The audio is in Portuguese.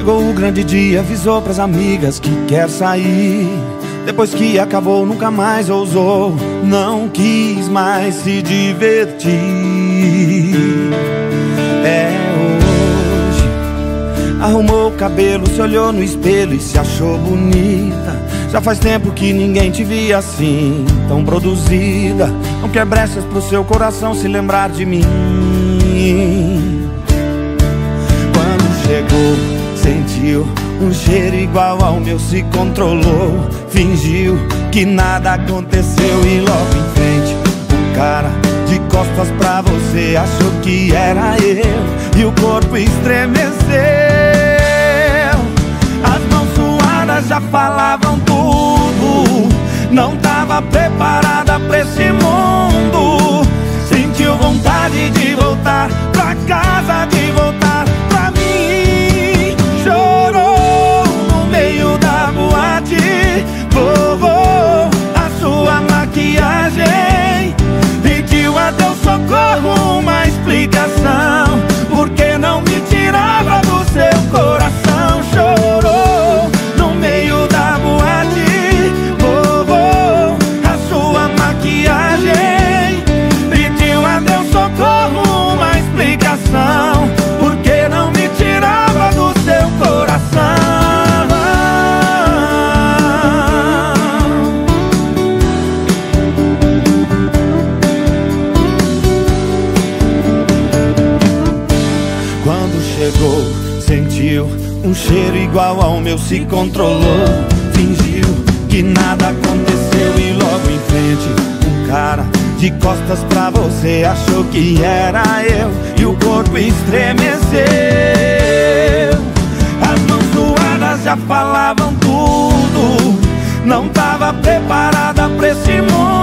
Chegou o grande dia, avisou pras amigas que quer sair. Depois que acabou, nunca mais ousou, não quis mais se divertir. É hoje. Arrumou o cabelo, se olhou no espelho e se achou bonita. Já faz tempo que ninguém te via assim, tão produzida. Não quer pro seu coração se lembrar de mim. Quando chegou Um cheiro igual ao meu, se controlou. Fingiu que nada aconteceu e logo em frente, um cara de costas pra você achou que era eu e o corpo estremeceu. As mãos suadas já falavam tudo. Não tava preparada pra esse mundo. Sentiu vontade de voltar chegou, sentiu um cheiro igual ao meu, se controlou, fingiu que nada aconteceu e logo em frente um cara de costas pra você achou que era eu e o corpo estremeceu. As mãos suadas já falavam tudo, não tava preparada pra esse mundo.